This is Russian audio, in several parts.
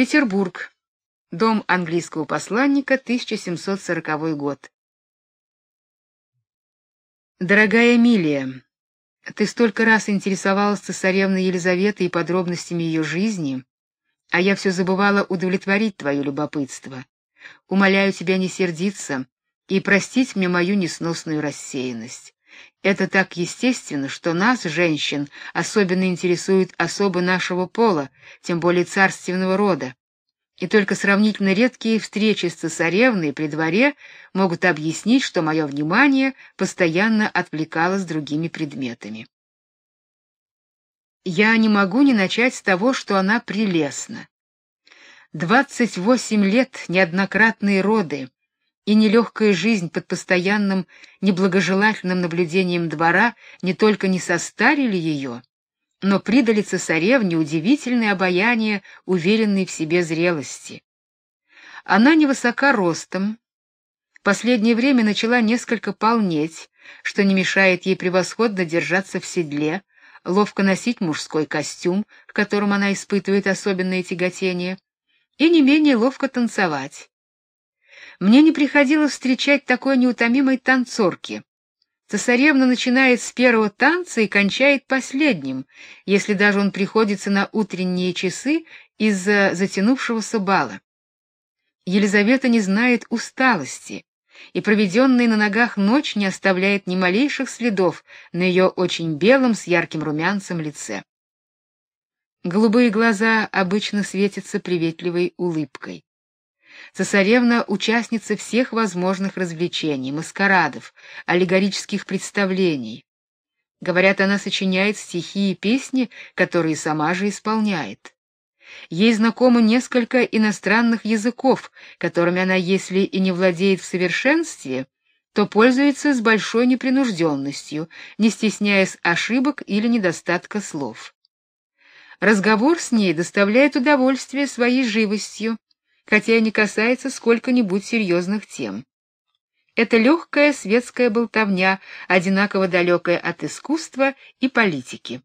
Петербург. Дом английского посланника, 1740 год. Дорогая Эмилия, ты столько раз интересовалась цесаревной Елизаветой и подробностями ее жизни, а я все забывала удовлетворить твое любопытство. Умоляю тебя не сердиться и простить мне мою несносную рассеянность. Это так естественно, что нас, женщин, особенно интересует особо нашего пола, тем более царственного рода. И только сравнительно редкие встречи с цесаревной при дворе могут объяснить, что мое внимание постоянно отвлекалось другими предметами. Я не могу не начать с того, что она прелестна. Двадцать восемь лет неоднократные роды и нелегкая жизнь под постоянным неблагожелательным наблюдением двора не только не состарили ее, но придали цесаревне удивительное обаяние уверенной в себе зрелости. Она невысока ростом, последнее время начала несколько полнеть, что не мешает ей превосходно держаться в седле, ловко носить мужской костюм, к которому она испытывает особенное тяготение, и не менее ловко танцевать. Мне не приходилось встречать такой неутомимой танцорки. Цесаревна начинает с первого танца и кончает последним, если даже он приходится на утренние часы из-за затянувшегося бала. Елизавета не знает усталости, и проведенная на ногах ночь не оставляет ни малейших следов на ее очень белом с ярким румянцем лице. Голубые глаза обычно светятся приветливой улыбкой. Цесаревна участница всех возможных развлечений, маскарадов, аллегорических представлений. Говорят, она сочиняет стихи и песни, которые сама же исполняет. Ей знакомы несколько иностранных языков, которыми она, если и не владеет в совершенстве, то пользуется с большой непринужденностью, не стесняясь ошибок или недостатка слов. Разговор с ней доставляет удовольствие своей живостью, хотя и не касается сколько-нибудь серьезных тем. Это легкая светская болтовня, одинаково далекая от искусства и политики.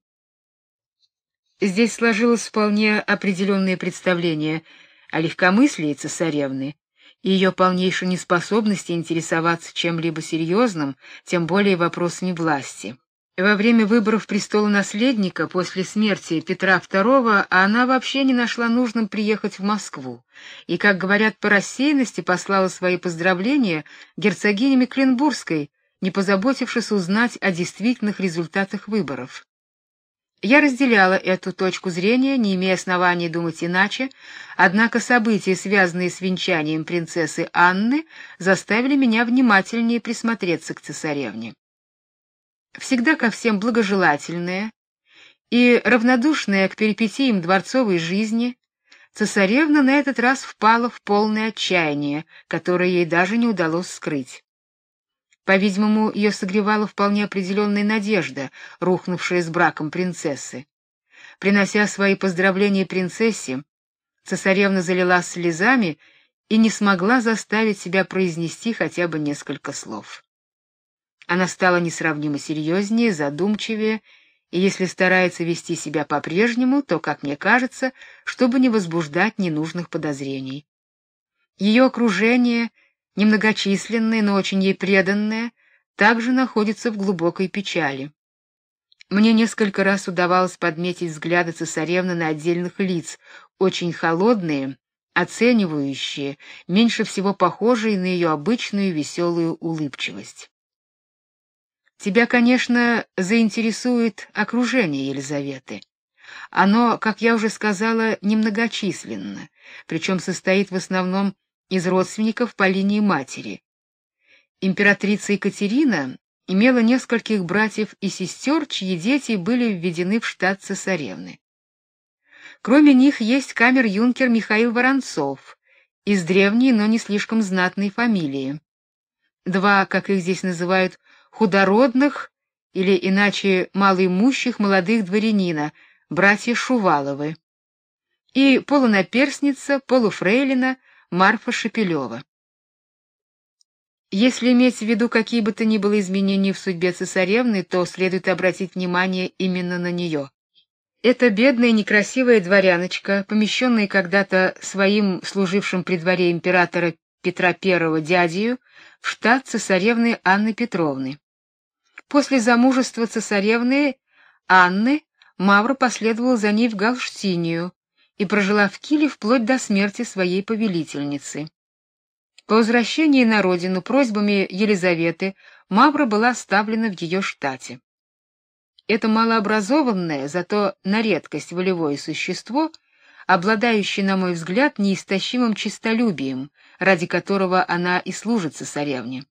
Здесь сложилось вполне определенное представление о легкомыслии цесаревны и ее полнейшей неспособности интересоваться чем-либо серьезным, тем более вопросами власти. Во время выборов престола наследника после смерти Петра II она вообще не нашла нужным приехать в Москву, и, как говорят по рассеянности, послала свои поздравления герцогине Мекленбургской, не позаботившись узнать о действительных результатах выборов. Я разделяла эту точку зрения, не имея оснований думать иначе, однако события, связанные с венчанием принцессы Анны, заставили меня внимательнее присмотреться к цесаревне всегда ко всем благожелательная и равнодушная к перипетиям дворцовой жизни, цесаревна на этот раз впала в полное отчаяние, которое ей даже не удалось скрыть. По-видимому, ее согревала вполне определенная надежда, рухнувшая с браком принцессы. Принося свои поздравления принцессе, цесаревна залилась слезами и не смогла заставить себя произнести хотя бы несколько слов. Она стала несравнимо серьезнее, задумчивее, и если старается вести себя по-прежнему, то, как мне кажется, чтобы не возбуждать ненужных подозрений. Ее окружение, немногочисленное, но очень ей преданное, также находится в глубокой печали. Мне несколько раз удавалось подметить взгляды цесаревны на отдельных лиц, очень холодные, оценивающие, меньше всего похожие на ее обычную веселую улыбчивость. Тебя, конечно, заинтересует окружение Елизаветы. Оно, как я уже сказала, немногочисленно, причем состоит в основном из родственников по линии матери. Императрица Екатерина имела нескольких братьев и сестер, чьи дети были введены в штат цесаревны. Кроме них есть камер-юнкер Михаил Воронцов из древней, но не слишком знатной фамилии. Два, как их здесь называют, худородных или иначе малоимущих молодых дворянина, братья Шуваловы, и полунаперсница, полуфрейлина Марфа Шепелева. Если иметь в виду какие бы то ни было изменения в судьбе цесаревны, то следует обратить внимание именно на нее. Эта бедная некрасивая дворяночка, помещенная когда-то своим служившим при дворе императора Петра I дядею в штат цесаревны Анны Петровны. После замужества цесаревны Анны Мавра последовала за ней в Галштинию и прожила в Киле вплоть до смерти своей повелительницы. По возвращении на родину просьбами Елизаветы Мавра была оставлена в ее штате. Это малообразованное, зато на редкость волевое существо, обладающее, на мой взгляд, неистощимым честолюбием, ради которого она и служит цесаревне.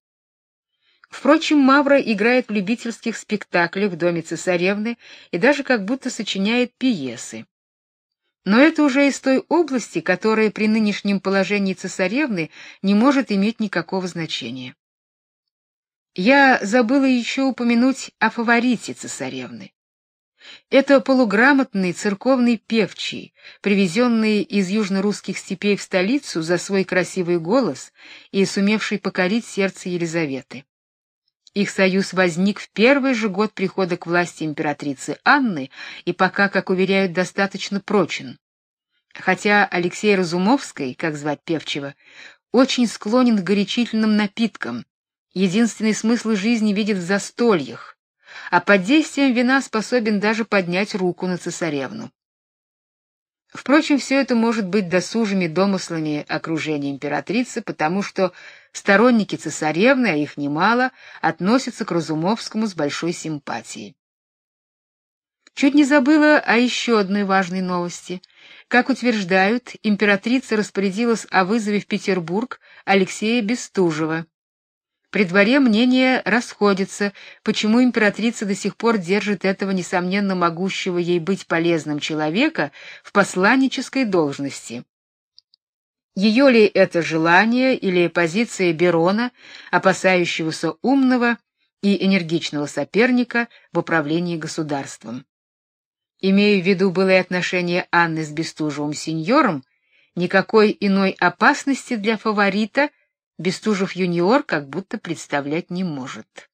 Впрочем, Мавра играет в любительских спектаклях в доме цесаревны и даже как будто сочиняет пьесы. Но это уже из той области, которая при нынешнем положении цесаревны не может иметь никакого значения. Я забыла еще упомянуть о фаворите цесаревны. Это полуграмотный церковный певчий, привезенный из южно-русских степей в столицу за свой красивый голос и сумевший покорить сердце Елизаветы. Их союз возник в первый же год прихода к власти императрицы Анны и пока, как уверяют, достаточно прочен. Хотя Алексей Разумовский, как звать певчего, очень склонен к горячительным напиткам, единственный смысл жизни видит в застольях, а под действием вина способен даже поднять руку на цесаревну. Впрочем, все это может быть досужими домыслами окружения императрицы, потому что сторонники цесаревны, а их немало, относятся к Разумовскому с большой симпатией. Чуть не забыла о еще одной важной новости. Как утверждают, императрица распорядилась о вызове в Петербург Алексея Бестужева. При дворе мнения расходятся, почему императрица до сих пор держит этого несомненно могущего ей быть полезным человека в посланнической должности. Ее ли это желание или позиция Берона, опасающегося умного и энергичного соперника в управлении государством? Имея в виду былые отношения Анны с Бестужевым сеньором, никакой иной опасности для фаворита – Бестужев юниор как будто представлять не может.